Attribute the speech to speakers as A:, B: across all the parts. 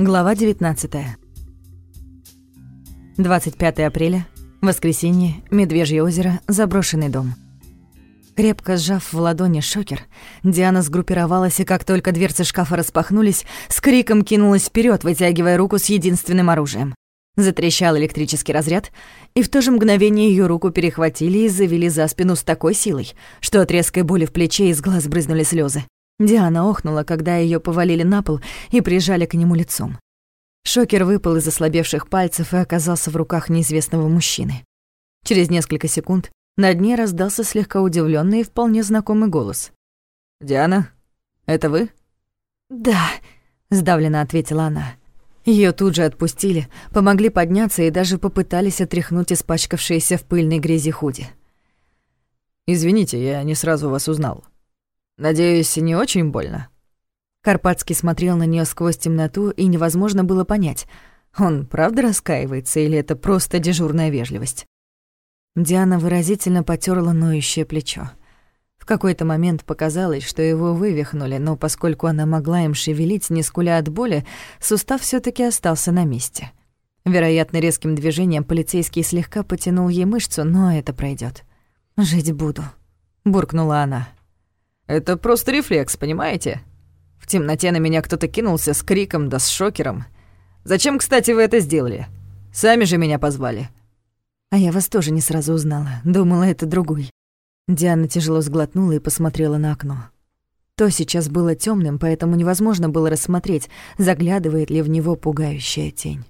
A: Глава 19. 25 апреля. Воскресенье. Медвежье озеро. Заброшенный дом. Крепко сжав в ладони шокер, Диана сгруппировалась и как только дверцы шкафа распахнулись, с криком кинулась вперед, вытягивая руку с единственным оружием. Затрещал электрический разряд, и в то же мгновение ее руку перехватили и завели за спину с такой силой, что от резкой боли в плече из глаз брызнули слезы. Диана охнула, когда ее повалили на пол и прижали к нему лицом. Шокер выпал из ослабевших пальцев и оказался в руках неизвестного мужчины. Через несколько секунд на дне раздался слегка удивленный и вполне знакомый голос.
B: «Диана, это вы?»
A: «Да», — сдавленно ответила она. Ее тут же отпустили, помогли подняться и даже попытались отряхнуть испачкавшиеся в пыльной грязи худи.
B: «Извините, я не сразу вас узнал», Надеюсь, не очень больно?»
A: Карпатский смотрел на нее сквозь темноту, и невозможно было понять, он правда раскаивается или это просто дежурная вежливость. Диана выразительно потерла ноющее плечо. В какой-то момент показалось, что его вывихнули, но поскольку она могла им шевелить, не скуля от боли, сустав все таки остался на месте. Вероятно, резким движением полицейский слегка потянул ей мышцу, но это пройдет. «Жить буду», — буркнула она.
B: Это просто рефлекс, понимаете? В темноте на меня кто-то кинулся с криком да с шокером. Зачем, кстати, вы это сделали? Сами же меня позвали.
A: А я вас тоже не сразу узнала. Думала, это другой. Диана тяжело сглотнула и посмотрела на окно. То сейчас было темным, поэтому невозможно было рассмотреть, заглядывает ли в него пугающая тень.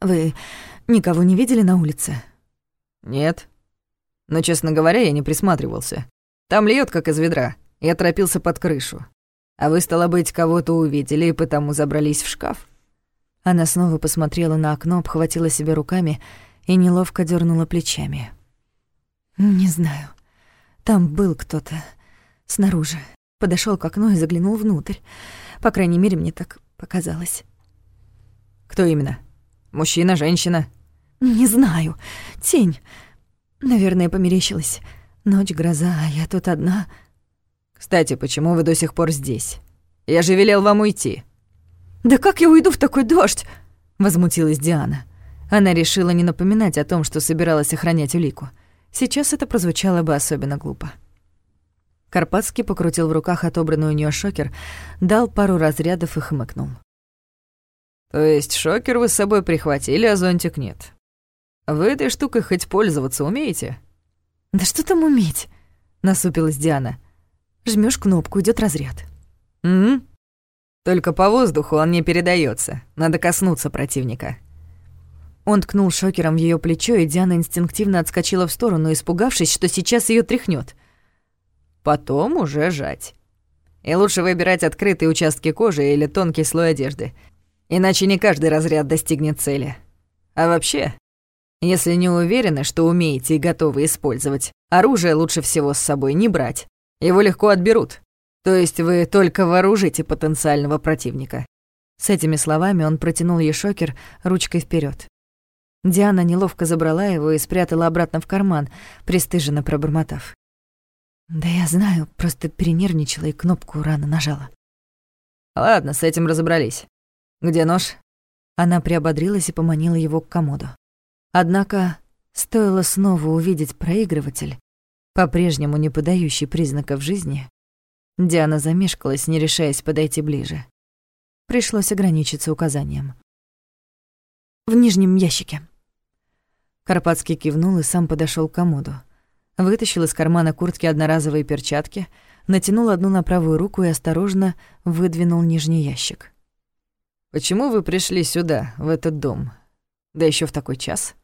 A: «Вы никого не видели на улице?»
B: «Нет. Но, честно говоря, я не присматривался. Там льет как из ведра. Я торопился под крышу. А вы, стало быть, кого-то увидели и потому забрались в шкаф?»
A: Она снова посмотрела на окно, обхватила себя руками и неловко дернула плечами. «Не знаю. Там был кто-то. Снаружи. Подошел к окну и заглянул внутрь. По крайней мере, мне так показалось».
B: «Кто именно? Мужчина, женщина?»
A: «Не знаю. Тень. Наверное, померещилась. Ночь, гроза, а я тут одна...»
B: Кстати, почему вы до сих пор здесь? Я же велел вам уйти».
A: «Да как я уйду в такой дождь?» — возмутилась Диана. Она решила не напоминать о том, что собиралась охранять улику. Сейчас это прозвучало бы особенно глупо. Карпатский покрутил в руках отобранный у неё шокер, дал пару разрядов и хмыкнул.
B: «То есть шокер вы с собой прихватили, а зонтик нет? Вы этой штукой хоть пользоваться умеете?»
A: «Да что там уметь?» — насупилась Диана. Жмешь кнопку, идет разряд.
B: Угу. Только по воздуху он не передается. Надо коснуться противника.
A: Он ткнул шокером в ее плечо, и Диана инстинктивно отскочила в сторону, испугавшись, что сейчас ее тряхнет.
B: Потом уже жать. И лучше выбирать открытые участки кожи или тонкий слой одежды. Иначе не каждый разряд достигнет цели. А вообще, если не уверены, что умеете и готовы использовать, оружие лучше всего с собой не брать. Его легко отберут. То есть вы только вооружите потенциального противника».
A: С этими словами он протянул ей шокер ручкой вперед. Диана неловко забрала его и спрятала обратно в карман, пристыженно пробормотав. «Да я знаю, просто перенервничала и кнопку рано нажала».
B: «Ладно, с этим разобрались. Где нож?»
A: Она приободрилась и поманила его к комоду. Однако, стоило снова увидеть проигрыватель, по-прежнему не подающий признаков жизни, Диана замешкалась, не решаясь подойти ближе. Пришлось ограничиться указанием. «В нижнем ящике». Карпатский кивнул и сам подошел к комоду. Вытащил из кармана куртки одноразовые перчатки, натянул одну на правую руку и осторожно выдвинул нижний ящик.
B: «Почему вы пришли сюда, в этот дом? Да еще в такой час?»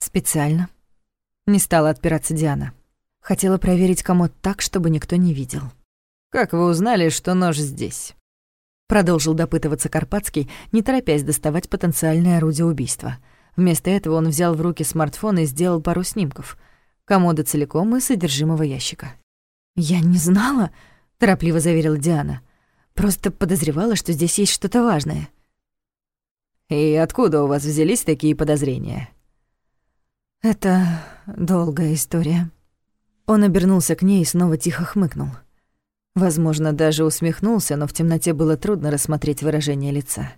A: «Специально». Не стала отпираться Диана. Хотела проверить комод так, чтобы никто не видел.
B: «Как вы узнали, что нож здесь?»
A: Продолжил допытываться Карпатский, не торопясь доставать потенциальное орудие убийства. Вместо этого он взял в руки смартфон и сделал пару снимков. Комода целиком и содержимого ящика. «Я не знала», — торопливо заверила Диана. «Просто подозревала, что здесь есть что-то важное».
B: «И откуда у вас взялись такие подозрения?»
A: «Это долгая история», он обернулся к ней и снова тихо хмыкнул. Возможно, даже усмехнулся, но в темноте было трудно рассмотреть выражение лица.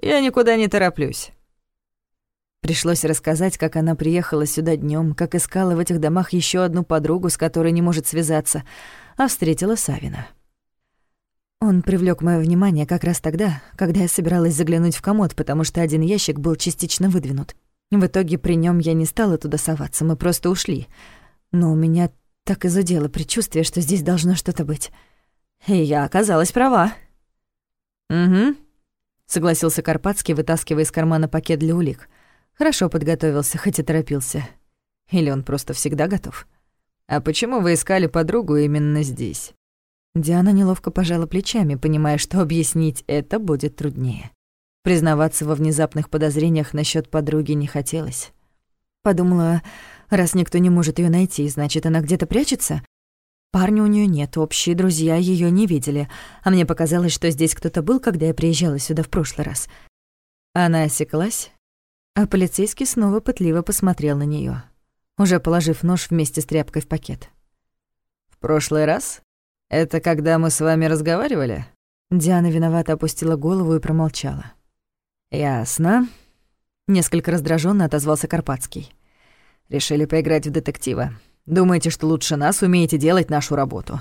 B: Я никуда не тороплюсь.
A: Пришлось рассказать, как она приехала сюда днем, как искала в этих домах еще одну подругу, с которой не может связаться, а встретила Савина. Он привлек мое внимание как раз тогда, когда я собиралась заглянуть в комод, потому что один ящик был частично выдвинут. В итоге при нем я не стала туда соваться, мы просто ушли. Но у меня так и задело предчувствие, что здесь должно что-то быть. И я оказалась права.
B: «Угу», —
A: согласился Карпатский, вытаскивая из кармана пакет для улик. Хорошо подготовился, хоть и торопился. Или он просто всегда готов?
B: «А почему вы искали подругу именно здесь?»
A: Диана неловко пожала плечами, понимая, что объяснить это будет труднее. Признаваться во внезапных подозрениях насчет подруги не хотелось. Подумала, раз никто не может ее найти, значит, она где-то прячется? Парня у нее нет, общие друзья ее не видели, а мне показалось, что здесь кто-то был, когда я приезжала сюда в прошлый раз. Она осеклась, а полицейский снова пытливо посмотрел на нее, уже положив нож вместе с тряпкой в пакет.
B: «В прошлый раз?» «Это когда мы с вами разговаривали?»
A: Диана виновато опустила голову и промолчала.
B: «Ясно», —
A: несколько раздраженно отозвался Карпатский.
B: «Решили поиграть в детектива. Думаете, что лучше нас умеете делать нашу работу?»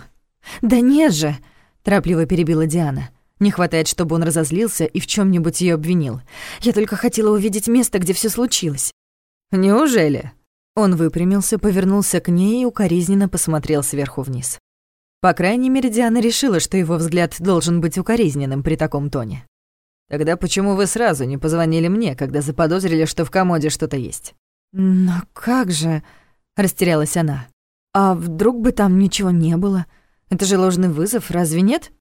A: «Да нет же!» — торопливо перебила Диана. «Не хватает, чтобы он разозлился и в чем нибудь ее обвинил. Я только хотела увидеть место, где все случилось».
B: «Неужели?»
A: Он выпрямился, повернулся к ней и укоризненно посмотрел сверху вниз. По крайней мере, Диана решила, что его взгляд должен быть укоризненным при таком тоне.
B: «Тогда почему вы сразу не позвонили мне, когда заподозрили, что в комоде что-то есть?»
A: «Но как же...» — растерялась она. «А вдруг бы там ничего не было? Это же ложный вызов, разве нет?»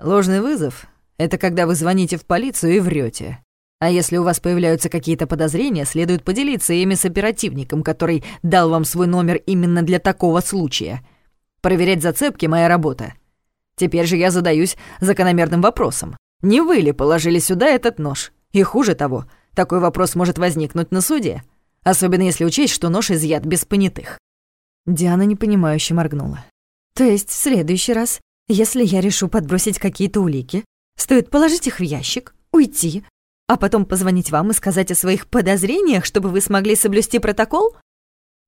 B: «Ложный вызов — это когда вы звоните в полицию и врете. А если у вас появляются какие-то подозрения, следует поделиться ими с оперативником, который дал вам свой номер именно для такого случая». Проверять зацепки — моя работа. Теперь же я задаюсь закономерным вопросом. Не вы ли положили сюда этот нож? И хуже того, такой вопрос может возникнуть на суде. Особенно если учесть, что нож изъят без понятых.
A: Диана непонимающе моргнула. То есть в следующий раз, если я решу подбросить какие-то улики, стоит положить их в ящик, уйти, а потом позвонить вам и сказать о своих подозрениях, чтобы вы смогли соблюсти протокол?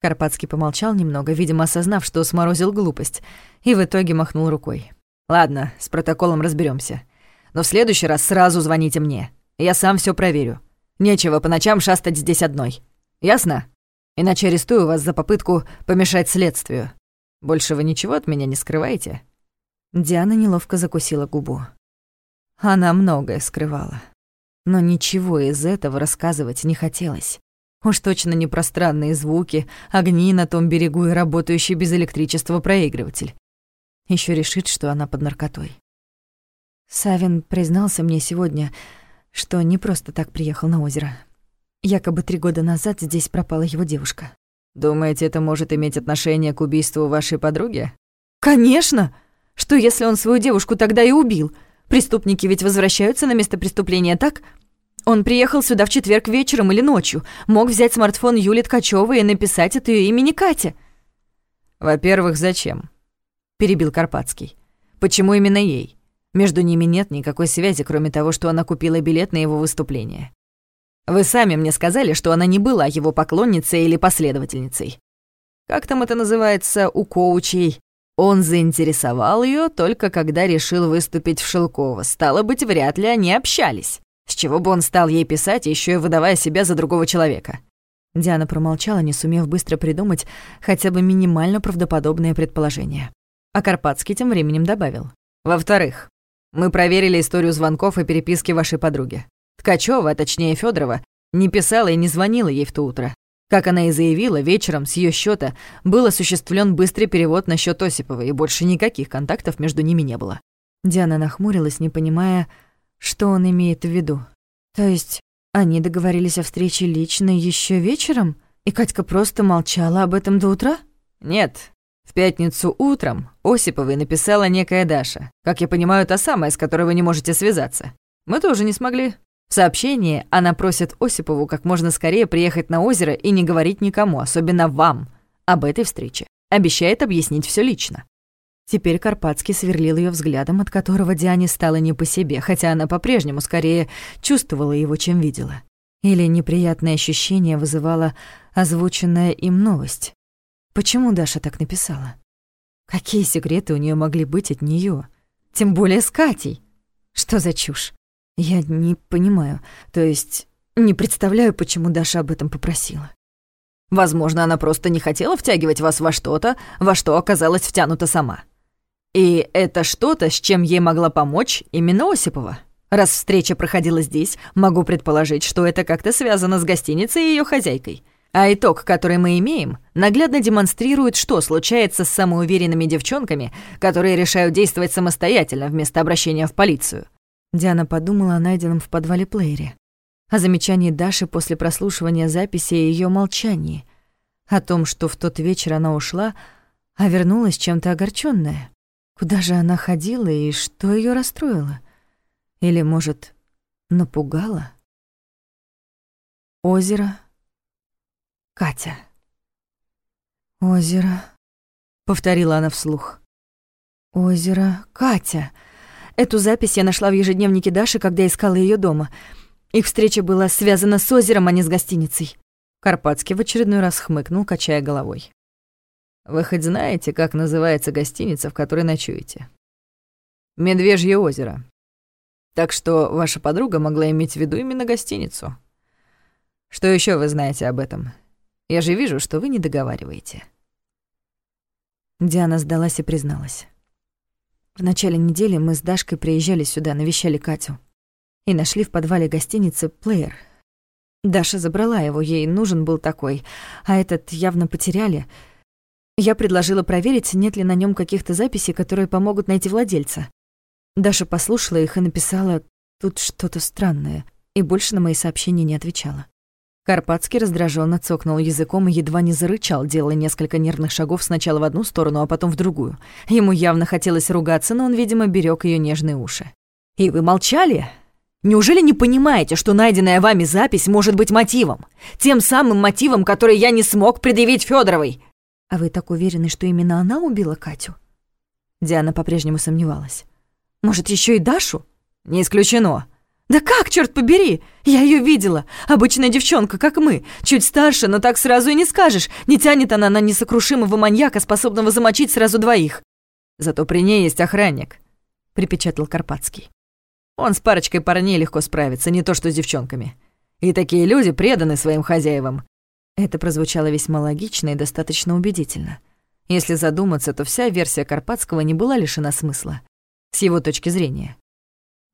A: Карпатский помолчал немного, видимо, осознав, что сморозил глупость, и в итоге махнул рукой.
B: «Ладно, с протоколом разберемся. Но в следующий раз сразу звоните мне. Я сам все проверю. Нечего по ночам шастать здесь одной. Ясно? Иначе арестую вас за попытку помешать следствию. Больше вы ничего от меня не скрываете?»
A: Диана неловко закусила губу. Она многое скрывала. Но ничего из этого рассказывать не хотелось. Уж точно не пространные звуки, огни на том берегу и работающий без электричества проигрыватель. Еще решит, что она под наркотой. Савин признался мне сегодня, что не просто так приехал на озеро. Якобы три года назад здесь пропала его девушка.
B: «Думаете, это может иметь отношение к убийству вашей подруги?»
A: «Конечно! Что, если он свою девушку тогда и убил? Преступники ведь возвращаются на место преступления, так? Он приехал сюда в четверг вечером или ночью, мог взять смартфон Юли Ткачёвой и написать от её имени Катя.
B: «Во-первых, зачем?» — перебил Карпатский. «Почему именно ей? Между ними нет никакой связи, кроме того, что она купила билет на его выступление. Вы сами мне сказали, что она не была его поклонницей или последовательницей. Как там это называется у коучей? Он заинтересовал её только когда решил выступить в Шелково. Стало быть, вряд ли они общались. С чего бы он стал ей писать, еще и выдавая себя за другого человека?
A: Диана промолчала, не сумев быстро придумать хотя бы минимально правдоподобное предположение. А Карпатский тем временем добавил.
B: «Во-вторых, мы проверили историю звонков и переписки вашей подруги. Ткачева, а точнее Федорова, не писала и не звонила ей в то утро. Как она и заявила, вечером с ее счета был осуществлен быстрый перевод на счет Осипова, и больше никаких контактов между ними не было.
A: Диана нахмурилась, не понимая, что он имеет в виду? То есть они договорились о встрече лично еще вечером, и Катька просто молчала об этом до утра?
B: Нет. В пятницу утром Осиповой написала некая Даша. Как я понимаю, та самая, с которой вы не можете связаться. Мы тоже не смогли. В сообщении она просит Осипову как можно скорее приехать на озеро и не говорить никому, особенно вам, об этой встрече. Обещает объяснить все лично.
A: Теперь Карпатский сверлил ее взглядом, от которого Диане стало не по себе, хотя она по-прежнему скорее чувствовала его, чем видела. Или неприятное ощущение вызывала озвученная им новость. Почему Даша так написала? Какие секреты у нее могли быть от нее? Тем более с Катей. Что за чушь? Я не понимаю. То есть не представляю, почему Даша об этом попросила.
B: Возможно, она просто не хотела втягивать вас во что-то, во что оказалась втянута сама. И это что-то, с чем ей могла помочь именно Осипова. Раз встреча проходила здесь, могу предположить, что это как-то связано с гостиницей и ее хозяйкой. А итог, который мы имеем, наглядно демонстрирует, что случается с самоуверенными девчонками, которые решают действовать самостоятельно вместо обращения в полицию.
A: Диана подумала о найденном в подвале плеере, о замечании Даши после прослушивания записи и ее молчании, о том, что в тот вечер она ушла, а вернулась чем-то огорченная. Куда же она ходила и что ее расстроило? Или, может, напугала? Озеро. Катя. Озеро, повторила она вслух. Озеро. Катя. Эту запись я нашла в ежедневнике Даши, когда искала ее дома. Их встреча была связана с озером, а не с гостиницей.
B: Карпатский в очередной раз хмыкнул, качая головой. «Вы хоть знаете, как называется гостиница, в которой ночуете?» «Медвежье озеро», так что ваша подруга могла иметь в виду именно гостиницу. Что еще вы знаете об этом? Я же вижу, что вы не договариваете.
A: Диана сдалась и призналась. В начале недели мы с Дашкой приезжали сюда, навещали Катю. И нашли в подвале гостиницы плеер. Даша забрала его, ей нужен был такой, а этот явно потеряли. Я предложила проверить, нет ли на нем каких-то записей, которые помогут найти владельца. Даша послушала их и написала «тут что-то странное», и больше на мои сообщения не отвечала. Карпатский раздраженно цокнул языком и едва не зарычал, делая несколько нервных шагов сначала в одну сторону, а потом в другую. Ему явно хотелось ругаться, но он, видимо, берег ее нежные уши.
B: «И вы молчали? Неужели не понимаете, что найденная вами запись может быть мотивом? Тем самым мотивом, который я не смог предъявить Федоровой?
A: «А вы так уверены, что именно она убила Катю?» Диана по-прежнему сомневалась. Может, еще и Дашу?
B: Не исключено.
A: Да как, черт побери? Я ее видела. Обычная девчонка, как мы. Чуть старше, но так сразу и не скажешь. Не тянет она на несокрушимого маньяка, способного замочить сразу двоих.
B: Зато при ней есть охранник, припечатал Карпатский. Он с парочкой парней легко справится, не то что с девчонками. И такие люди преданы своим хозяевам.
A: Это прозвучало весьма логично и достаточно убедительно. Если задуматься, то вся версия Карпатского не была лишена смысла с его точки зрения.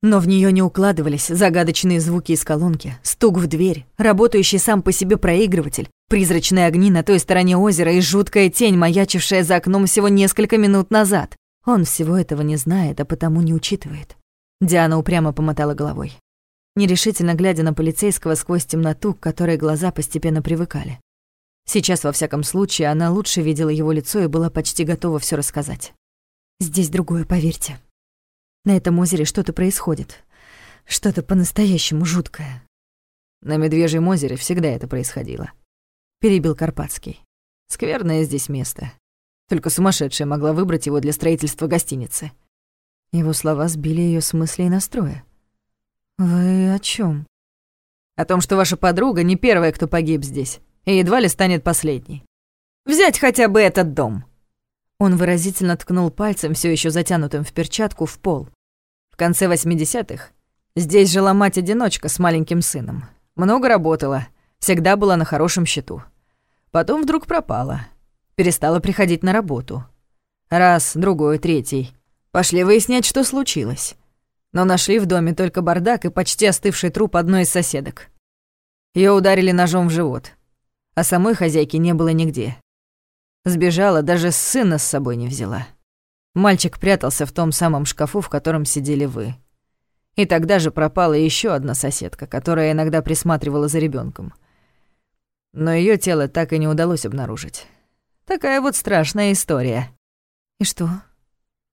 A: Но в нее не укладывались загадочные звуки из колонки, стук в дверь, работающий сам по себе проигрыватель, призрачные огни на той стороне озера и жуткая тень, маячившая за окном всего несколько минут назад. Он всего этого не знает, а потому не учитывает. Диана упрямо помотала головой, нерешительно глядя на полицейского сквозь темноту, к которой глаза постепенно привыкали. Сейчас, во всяком случае, она лучше видела его лицо и была почти готова все рассказать. «Здесь другое, поверьте», на этом озере что-то происходит. Что-то по-настоящему жуткое.
B: На Медвежьем озере всегда это происходило. Перебил Карпатский. Скверное здесь место. Только сумасшедшая могла выбрать его для строительства гостиницы.
A: Его слова сбили ее с мысли и настроя. «Вы о чем?
B: «О том, что ваша подруга не первая, кто погиб здесь, и едва ли станет последней. Взять хотя бы этот дом». Он выразительно ткнул пальцем, все еще затянутым в перчатку, в пол. В конце 80-х здесь жила мать-одиночка с маленьким сыном. Много работала, всегда была на хорошем счету. Потом вдруг пропала. Перестала приходить на работу. Раз, другой, третий. Пошли выяснять, что случилось. Но нашли в доме только бардак и почти остывший труп одной из соседок. Ее ударили ножом в живот, а самой хозяйки не было нигде. Сбежала, даже сына с собой не взяла. Мальчик прятался в том самом шкафу, в котором сидели вы. И тогда же пропала еще одна соседка, которая иногда присматривала за ребенком. Но ее тело так и не удалось обнаружить. Такая вот страшная история.
A: И что?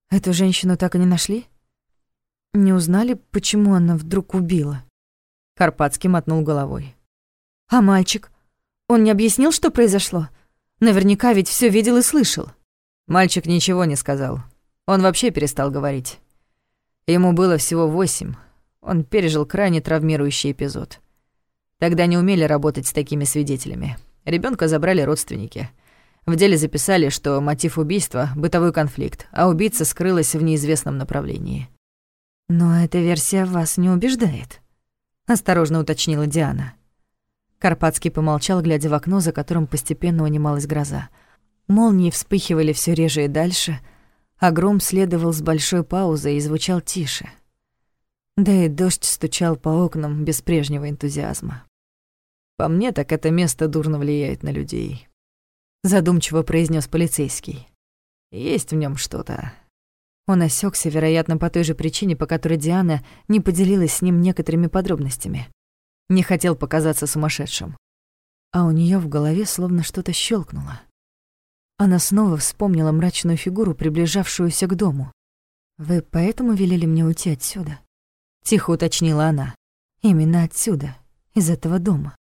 A: Эту женщину так и не нашли? Не узнали, почему она вдруг убила?
B: Карпатский мотнул головой.
A: А мальчик? Он не объяснил, что произошло? Наверняка ведь все видел и слышал.
B: Мальчик ничего не сказал. Он вообще перестал говорить. Ему было всего восемь. Он пережил крайне травмирующий эпизод. Тогда не умели работать с такими свидетелями. Ребенка забрали родственники. В деле записали, что мотив убийства — бытовой конфликт, а убийца скрылась в неизвестном направлении.
A: «Но эта версия вас не убеждает», — осторожно уточнила Диана. Карпатский помолчал, глядя в окно, за которым постепенно унималась гроза. Молнии вспыхивали все реже и дальше, а гром следовал с большой паузой и звучал тише. Да и дождь стучал по окнам без прежнего энтузиазма.
B: «По мне, так это место дурно влияет на людей», —
A: задумчиво произнес полицейский.
B: «Есть в нем что-то».
A: Он осекся, вероятно, по той же причине, по которой Диана не поделилась с ним некоторыми подробностями. Не хотел показаться сумасшедшим. А у нее в голове словно что-то щелкнуло. Она снова вспомнила мрачную фигуру, приближавшуюся к дому. «Вы поэтому велели мне уйти отсюда?» Тихо уточнила она. «Именно отсюда, из этого дома.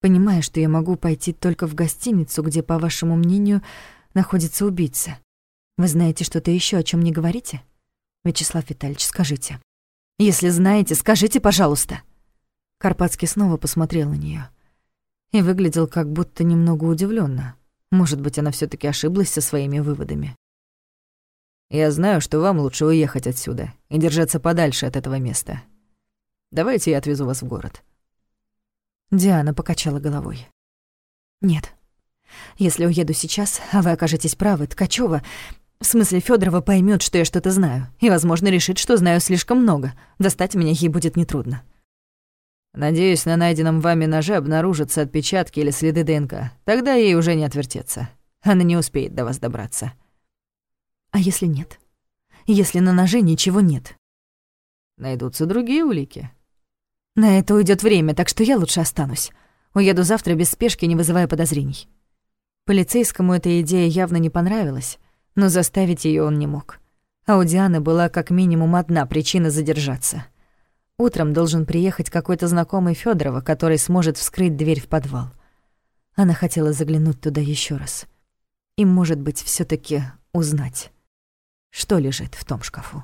A: Понимая, что я могу пойти только в гостиницу, где, по вашему мнению, находится убийца. Вы знаете что-то еще, о чем не говорите? Вячеслав Витальевич, скажите. Если знаете, скажите, пожалуйста». Карпатский снова посмотрел на нее и выглядел как будто немного удивленно. Может быть, она все таки ошиблась со своими выводами.
B: «Я знаю, что вам лучше уехать отсюда и держаться подальше от этого места. Давайте я отвезу вас в город».
A: Диана покачала головой. «Нет. Если уеду сейчас, а вы окажетесь правы, Ткачева, в смысле Федорова поймет, что я что-то знаю, и, возможно, решит, что знаю слишком много. Достать меня ей будет нетрудно.
B: Надеюсь, на найденном вами ноже обнаружатся отпечатки или следы ДНК. Тогда ей уже не отвертеться. Она не успеет до вас добраться.
A: А если нет? Если на ноже ничего нет?
B: Найдутся другие улики.
A: На это уйдет время, так что я лучше останусь. Уеду завтра без спешки, не вызывая подозрений. Полицейскому эта идея явно не понравилась, но заставить ее он не мог. А у Дианы была как минимум одна причина задержаться — Утром должен приехать какой-то знакомый Федорова, который сможет вскрыть дверь в подвал. Она хотела заглянуть туда еще раз. И, может быть, все таки узнать, что лежит в том шкафу.